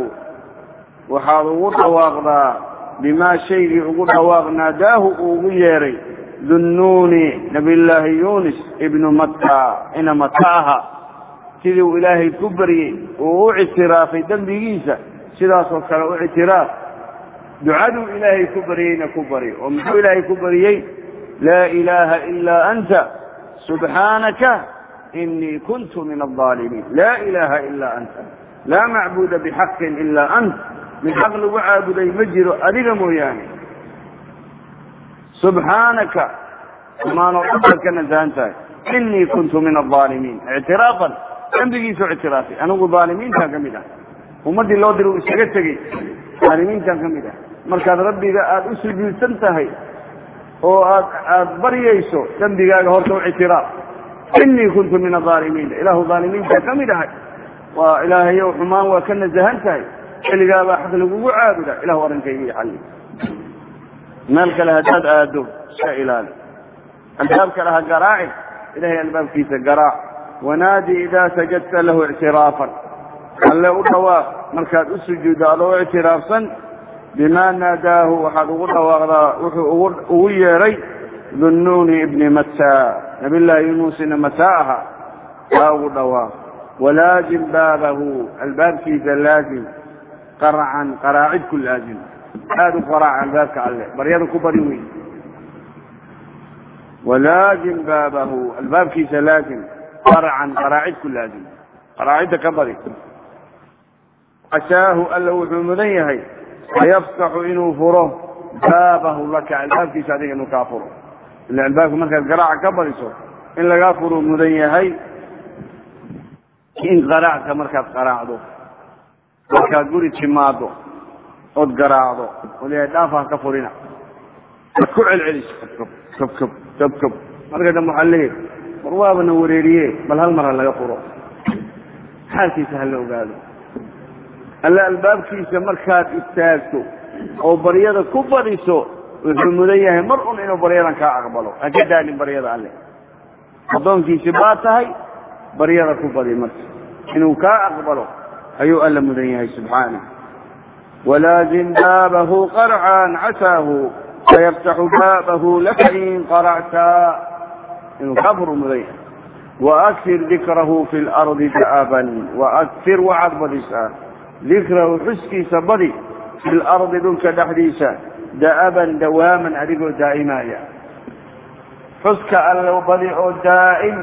waxaad ugu dhawaaqdaa bimaa shaygii ugu dhawaaq naadaahu uu ugu yeedhay dunnuuni nabiyllaahi yunis ibnu matta ina mata aha. Sidii uu ilaahay ku baryey uu u ictiraafay dembigiisa sidaasoo kale u ictiraaf. Ducaduu ilaahay ku baryeyna ku bari oo muxuu ilaahay ku baryey laa ilaaha ilaa anta subxaanaka inii kuntu min alظaalimiin laa ilaaha ilaa anta laa macbuda bixaqin ilaa ant mid xaq lagu caabuday ma jiro adiga mooyaane subxaanaka xumaanoo dhan baad ka nasahan tahay inii kuntu min alaalimiin ictiraafan dembigiisu ictiraafay anigu aalimiintaan ka mid ah ummaddii loo dira uu isaga tegey aalimiintaan ka mid ah markaad rabbiga aada u sujuudsan tahay oo aad aada baryayso dembigaaga horta u ictiraaf inii kuntu min alaalimiin ilaahu aalimiintaan ka mid ahay waa ilaahayow xumaan waa ka nasahan tahay keligaabaa xaq lagugu caabuda ilahu arrinkayga iyo xalli meel kale haddaad aado iska ilaali albaab kale ha garaacin ilahay albaabkiisa garaac wanaadi idaa sajadta lahu ictiraafan alle u dhawaaq markaad u sujuuddo adoo ictiraafsan bimaa naadaahu waxaad ugu dhawaaqdaa wuxuu ugu yeedhay dunnuuni ibni mataa nabiyllaahi yunuusina mataa ahaa taa ugu dhawaaq walaazim baabahu albaabkiisa laazim qaracan qaraacid ku laazim. Aada u qaraac albaabka alle baryada ku bari weyn. Walaazim baabahu albaabkiisa laazim qaracan qaraacid ku laazim. Qaraacidda ka bari. Casaahu alla wuxuu mudan yahay fayaftaxu inuu furo baabahu laka albaabkiisa adiga inuu kaa furo. Ila albaabka markaad garaaca ka bariso in lagaa furuu mudan yahay in qaraacka markaad qaraacdo markaad guri timaado ood garaacdo ood yahay dhaafaa ka furina. Ad ku celceliso kab marka dambe waxaa leeyahy war waabana wareeriye bal hal mar ha laga furo. Xaalkiisa hala ogaado. Alle albaabkiisa markaad istaagto oo baryada ku badiso wuxuu mudan yahay mar un inuu baryadan kaa aqbalo. Ha ka daalin baryada alle. Addoonkiisi baa tahay baryada ku badi marka. Inuu kaa aqbalo ayuu alla mudan yahay subxaanah. Walaazim baabahu qarcan casaahu fayaftaxu baabahu laka in qaracta inuu kaa furu mudan yahay. Waakir dikrahu fi lardi da'aban waakir waxaad badisaa dikrahu xuskiisa badi fi lardi dhulka dhexdiisa da'aban dawaaman adigoo daa'imaya. Xuska alle badi oo daa'im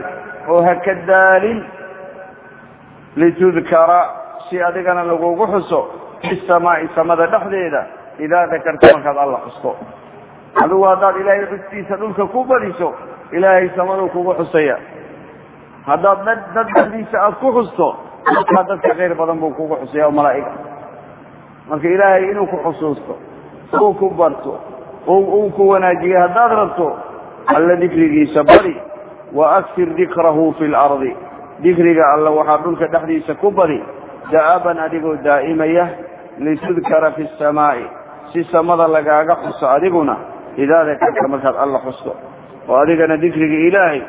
oo haka daalin litudkara si adigana lagugu xuso fi samaa'i samada dhexdeeda idaa dakarta markaad alla xusto. Adigu haddaad ilaahay xuskiisa dhulka ku badiso ilaahay samaduu kugu xusaya. Haddaad dad dhexdiisa aada ku xusto dadkaa dadka khayr badan buu kugu xusaya oo malaa'iga marka ilaahay inuu ku xusuusto uu ku barto uu ku wanaajiyo haddaad rabto alla dikrigiisa badi wa akfir dikrahu fi lardi dikriga alla waxaa dhulka dhexdiisa ku badi da'aban adigoo daa'imaya litudkara fi samaa'i. Si samada lagaaga xuso adiguna idaa dakarta markaad alla xusto. Oo adigana dikriga ilaahay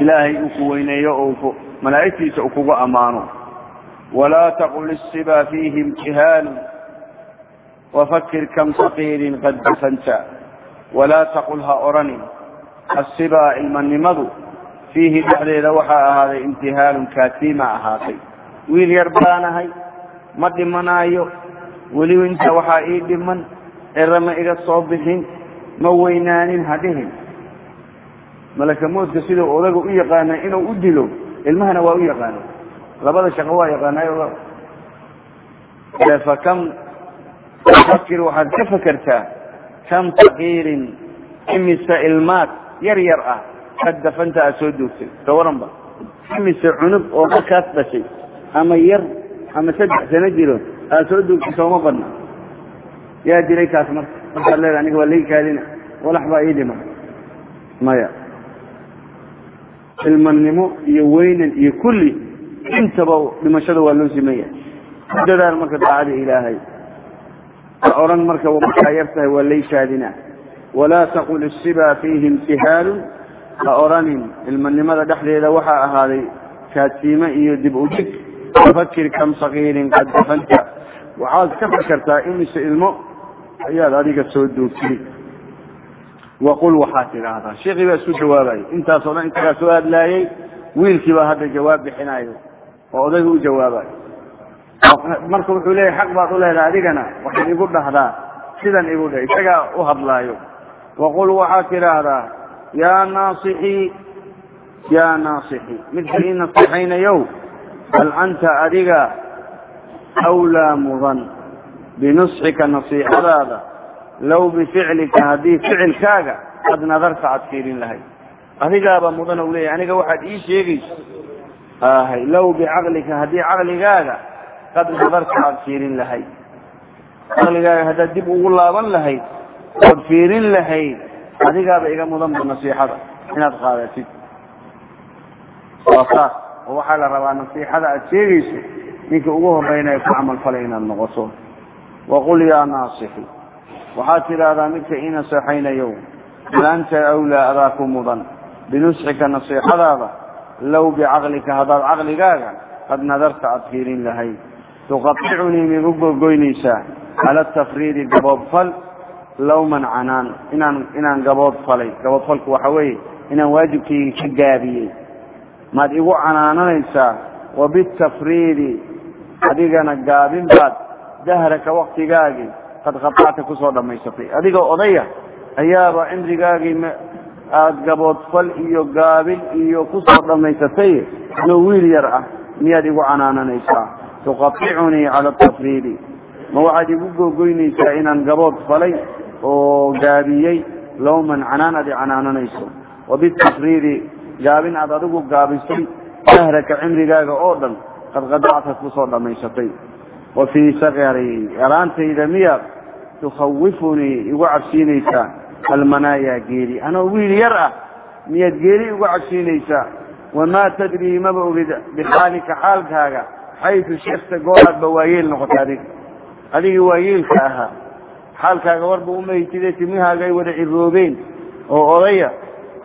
ilaahay uu ku weyneeyo oo malaa'igtiisa uu kugu ammaano. Walaa taqul isiba fiihi imtihaalu wafakir kam saqiirin qad dafanta. Walaa taqul ha odhanin assibaa ilmanimadu fiihi dhexdeeda waxaa ahaaday imtihaalun kaatiima ahaatay wiil yar baanahay ma dhimanaayo. Weliba intaa waxaa ii dhiman cira ma iga soo bixin ma weynaanin ha dhihin malaka moodka siduu odaga u yaqaana inuu u dilo ilmahana waa u yaqaana labada shaqo waa yaqaanayo fakam fakir waxaad ka fakertaa kam taqiirin imise ilmaad yar yar ah kad dafanta aad soo duugtay ka waranba imise cunug oo markaas dhashay ama yar ama saddex sano jiro aad soo duugtay sooma badna. Yaa dilay kaas marka. Markaad leeda aniga waa lai kaadina walax ii dhima. Maya. Ilmanimo iyo weynan iyo kulli intaba dhimashada waa loo simaya ku dadaal marka daacada ilaahay. Ha odhan marka markaa yar tahay waa lay walaa taqul isiba fiihi imtihaalun. Ha odhanin ilmanimada dhexdeeda waxaa ahaaday kaadsiime iyo dib u fakir kam sakiirin qad dafanta waxaad ka fakartaa imise ilmo ayaad adiga soo duugtay waqul waxaad tidhaahdaa sheekii baa isku jawaabayay intaasoo dhan isagaa soo hadlaayey wiilkii baa hadda jawaab bixinayo oo odayga u jawaabayo marka wuxuu leeyahy xaq baad u leedahay adigana waxaad igu dhahdaa sidan igu dheh isagaa u hadlaayo waqul waxaad tidhaahdaa yaa naasixii bal anta adiga awlaa mudan binusxika nasiixadaada low bificlika haddii ficilkaaga qad nadarta aad fiirin lahayd adigaaba mudana u leeyahy aniga waxaad ii sheegayso ahay low bicaqlika haddii caqligaaga qad nadarta aad fiirin lahayd caqligaaga haddaad dib ugu laaban lahayd ood fiirin lahayd adigaaba iga mudanba nasiixada inaad qaadatid waa saas oo waxaa la rabaa nasiixada aad sheegayso ninka ugu horeynaya ku camal falay inaad noqoto. Waqul yaa naasixi waxaad tidhaahdaa midka ii naseexaynayow bal anta awlaa adaa ku mudan. Binusxika nasiixadaada low bicaqlika haddaad caqligaaga qad nadarta aad fiirin lahayd. Tuqaticunii migu gogoynaysaa cala tafriidi gaboodfal lawman canaan inaan inaan gabood falay. Gaboodfalku waxa weeye inaan waajibkayga ka gaabiyey maad igu canaananaysaa wabitafriidi adigana gaabin baad dahraka waktigaagii qad qatacta ku soo dhammaysatay. Adigoo odaya ayaaba cimrigaagii aada gaboodfal iyo gaabin iyo ku soo dhammaysatay anoo wiil yar ah miyaad igu canaananaysaa. Tuqaticunii cala tafriidi. Ma waxaad igu googoynaysaa inaan gabood falay oo gaabiyey lowman canaan aad i canaananayso wabitafriidi gaabin aad adigu gaabisay dahraka cimrigaaga oo dhan qad qadactad ku soo dhammaysatay. Wa fii sakari yaraantayda miyaad tukhawifunii igu cabsiinaysaa almanaayaa geeri. Anoo wiil yar ah miyaad geeri igu cabsiinaysaa wamaa tadrii maba ogid bixaalika xaalkaaga xaytu shekta gooraadba waayeel noqota adiga. Adigii waayeelka ahaa xaalkaaga warba umaytide timihaaga ay wada ciroobeen oo odaya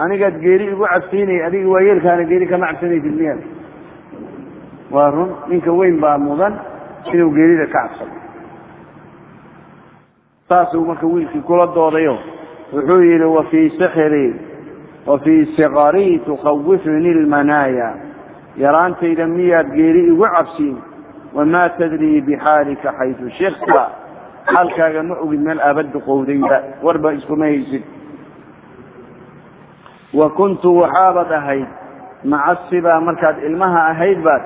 anigaad geeri igu cabsiinay adiga waayeelkaana geeri kama cabsanaysid miyaad waa run ninka weyn baa mudan inuu geerida ka cabsado. Saasuu marka wiilkii kula doodayo wuxuu yihi wafii sixri wafii siqarii tukhawifni lmanaaya. Yaraantayda miyaad geeri igu cabsiin? Wamaa tadrii bixaalika xaytu shikta xaalkaaga ma ogid meel aabadda qowdayba warba iskuma haysid wa kuntu waxaabad ahayd maca sibaa markaad ilmaha ahayd baad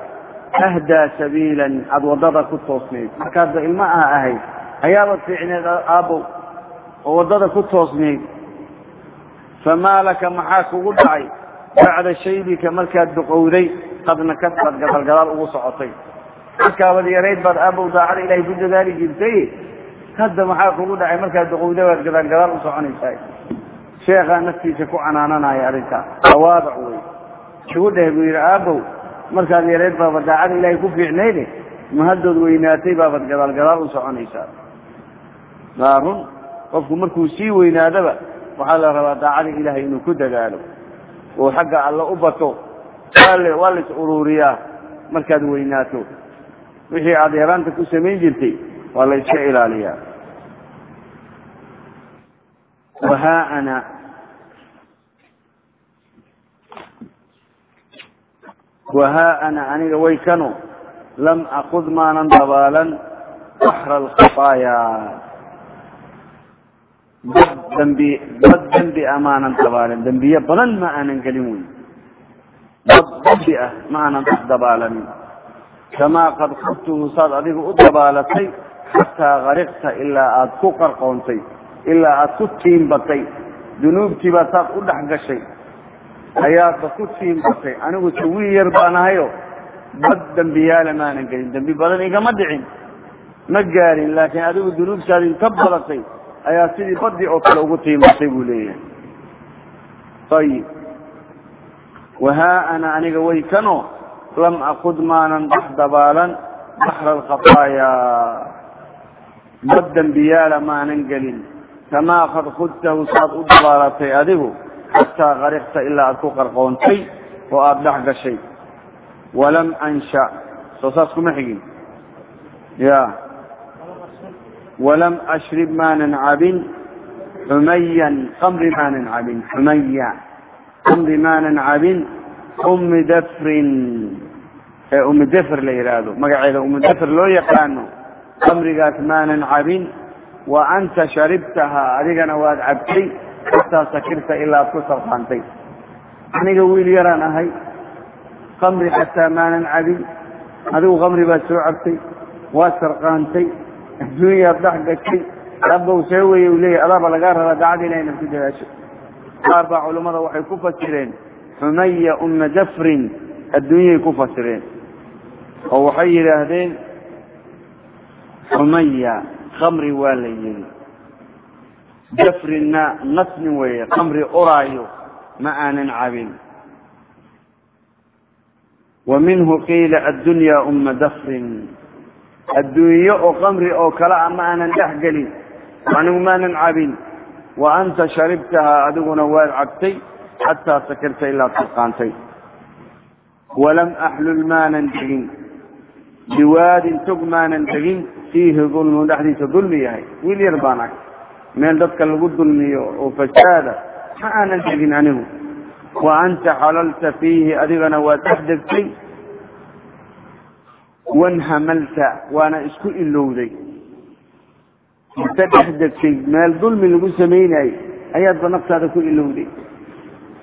ahdaa sabiilan aada waddada ku toosnayd. Markaadba ilmaha ahayd ayaabad fiicneed aabbow oo waddada ku toosnayd. Famaa laka maxaa kugu dhacay bacda shaybika markaad duqowday qadna kabaad gadalgadaal ugu socotay. Markaabad yarayd baad aabow daacada ilahay ku dadaali jirtay. Hadda maxaa kugu dhacay markaad duqowday baad gadaalgadaal u soconaysaa sheekhaa naftiisa ku canaananaya arrintaa tawaadac wey dheh buu yidhi aabow markaad yarayd baaba daacada ilaahay ku fiicnayde ma haddood weynaatay baabad gadaalgadaal u soconaysaa. Waa run qofku markuu sii weynaadaba waxaa la rabaa daacada ilaahay inuu ku dadaalo. Oo xagga alla u bato waa waa lais ururiyaa markaad weynaato. Wixii aada yaraanta ku samayn jirtay waa la iska ilaaliyaa wahaa ana wahaa ana aniga way kano lam akud maanan dabaalan baxra alkhafaaya dad dambi dad dembi ah maanan dabaalan dembiye badan ma aanan gelin wey dad dambi ah ma aanan dhex dabaalanin kamaa qad khudtuhu saad adigu u dabaalatay xataa karikta ilaa aada ku qarqoontay ilaa aada ku tiimbatay dunuubtiibaa saad u dhex gashay. Ayaadba ku tiimbatay anigu sawiil yar baan ahayo dad dembiyaala maanan gelin. Dembi badan igama dhicin. Ma gaarin laakiin adigu dunuubtaadi inka badatay ayaa sidii badii oo kale ugu tiimatay buu leeyahay. Ayib wahaa ana aniga way kano lam akud maanan dhex dabaalan baxra alkhafaaya bad dembiyaala maanan gelin kamaa qad saad u dabaalatay adigu xataa karikta ilaa aada ku qarqoontay oo aada dhex gashay walam ansha soo saas kuma xigin ya walam ashrib maanan cabin xumayan kamri maanan cabin xumaya kamri maanan cabin ummi dafrin ee ummi dafr la yidhaahdo magaceeda ummi dafr loo yaqaano kamrigaas maanan cabin wa anta sharibtaha adigana waad cabtay xataa sakirta ilaa ad ku sarqaantay aniga wiil yaraan ahay kamri xataa maanan cabin adigu kamri baad soo cabtay waad sarqaantay adduunyaad dhex gashay rabbow see weye u leeyahy adaaba lagaa rabaa daacada ilahay inaad ku dadaasho qaar baa culammada waxay ku fasireen xumaya umma dafrin adduunyay ku fasireen oo waxay yidhaahdeen xumaya khamri waa la yidhi. Dafrinna nasnin weeye khamri uraayo ma aanan cabin. Wa minhu qiila addunya umma dafrin. Adduunyo oo khamri oo kale a ma aanan dhex gelin anigu maanan cabin. Wa anta sharibtahaa adiguna waad cabtay xataa sakirta ilaa tarqaantay. Walam axlul maanan degin biwaadin tog maanan degin fiihi dulmun dhexdiisa dulmi yahay. Wiil yar baan ahay meel dadka lagu dulmiyo oo fasaada ma aanan degin anigu. Wa anta xalalta fiihi adigana waad dhex degtay. Wanhamalta waana isku ilowday inta dhex degtay meel dulmi lagu samaynayo ayaadba naftaada ku ilowday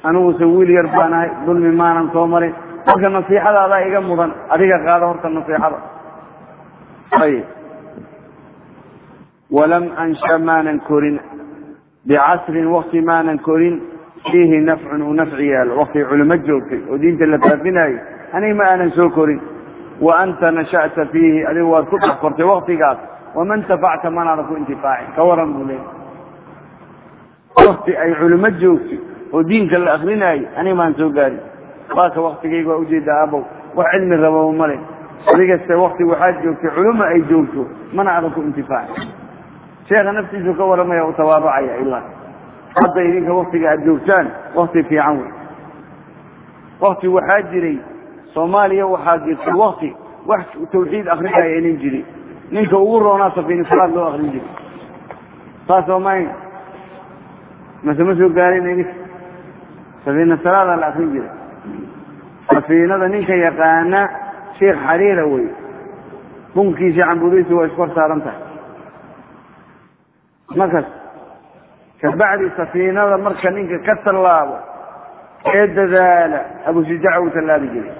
aniguse wiil yar baan ahay dulmi maanan soo marin marka nasiixadaadaa iga mudan adiga qaada horta nasiixada. Ayib. Walam ansha maanan korin. Bicasrin wakti maanan korin. Fiihi nafcun uu nafci yaalo wakti culimo joogtay oo diinta la faafinayo aniga ma aanan soo korin. Wa anta nasha'ta fiihi adigu waad ku dhex kortay waktigaas wama intafacta manaada ku intifaacin ka waran buu leey wakti ay culimo joogtay oo diinka la akrinaayo aniga maan soo gaarin waaka waktigayga waa ujeeda aabow. Wax cilmi rababa male adigaste wakti waxaad joogtay culimo ay joogto mana adan ku sheekha naftiisu ka waramaya u tawaabacaya ilaa. Hadda idinka waktiga aad joogtaan wakti fiican wey. Wakti waxaa jiray soomaaliya waxaa jirtay wakti wax tawxiid akrinaya inan jirin ninka ugu roonaa safiini salaad loo akrin jiray. Saas oo mase ma soo gaarin idinka safiina salaadaa la akrin jiray safiinada ninka yaqaana sheekh xariira wey bunkiisi cambudiisi waa iskor saaran tahay markas kabacdi safiinada marka ninka ka tallaabo ee dadaala abushujac uu tallaabi jiray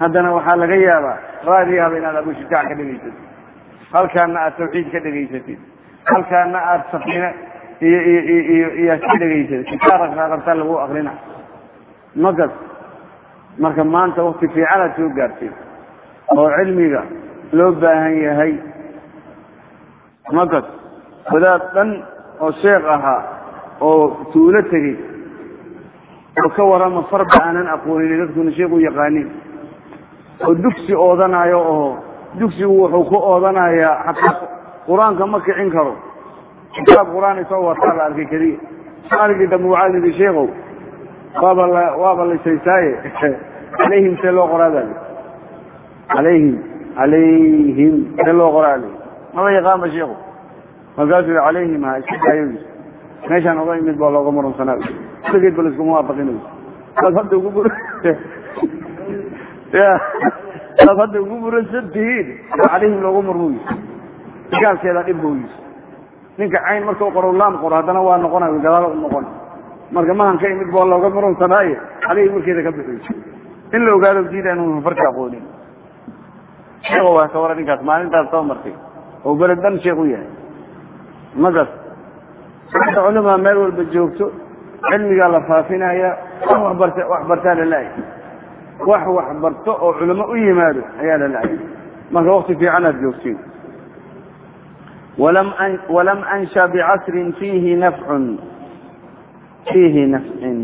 haddana waxaa laga yaabaa raadiyaaba inaad abushujac ka dhegaysatid halkaana aad tawxiid ka dhegaysatid halkaana aad safiina iyo iyo iyo iyo ka dhegaysatid kitaabka qabtaa lagu akrina makas marka maanta wakti fiicanaad soo gaartay oo cilmiga loo baahan yahay. Makas wadaad dhan oo sheekh ahaa oo tuulo tegey oo ka warama farba aanan aqoonin dadkuna sheekh u yaqaanin oo dugsi oodanayo oo dugsigu wuxuu ku oodanayaa xataa qur'aanka ma kicin karo. Kitaab qur'aan isoo wataa la arkay keliya. Maaligii dambe waxaa yidhi sheekow waaba waaba lasaysaaye calayhim see loo qoraa baa calayhim calayhim see loo qoraa maba yaqaanba sheeko markaasuu yii calayhim ha iska daayo meeshaan oga imid baa looga marunsanaa weligeed ba laiskuma waafaqinayo saad hadda ugu bur ya saad hadda ugu buransan tihiin calayhim looga marmuy gaalkeeda dhib booyis ninka cayn markau qoro laam qoro haddana waa noqonayo gadaalo u noqon marka mahan ka imid baa looga marunsanaaye calayhim warkeeda ka bixiyo in la ogaado diida inuusan farka aqoonin sheeko waa ka wara ninkaas maalintaas soo martay. Oo beled dhan sheekh u yahay. Magas hadda culamaa meel walba joogto cilmigaa la faafinaya wax waxbart wax bartaa la la-ay wax wax barto oo culamo u yimaado ayaa la la-ay marka wakti fiican aad joogtiin. Walam walam ansha bicasrin fiihi nafcun fiihi nafcin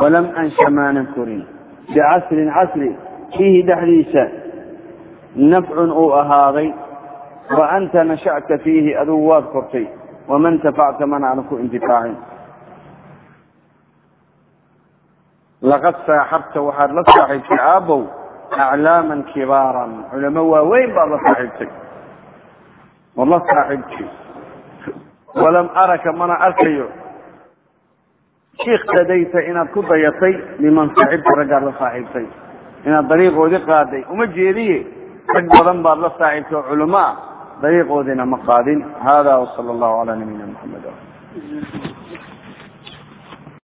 walam ansha maanan korin bicasrin casri fiihi dhexdiisa nafcun uu ahaaday wa anta nasha'ta fiihi adugu waad kortay wama intafacta mana adan ku intifaacin laqad saaxabta waxaad la saaxiibtay aabow aclaaman kibaaran culamo waaweyn walam araka mana arkayo. Iktadayta inaad ku dayatay liman saaxibta raggaad la saaxiibtay inaad dariiqoodii qaaday. Uma jeediye rag badan baad la saaxiibtay oo culamo dariiqoodiina ma qaadin. Hada wsala allahu calaa nabiyina maxamed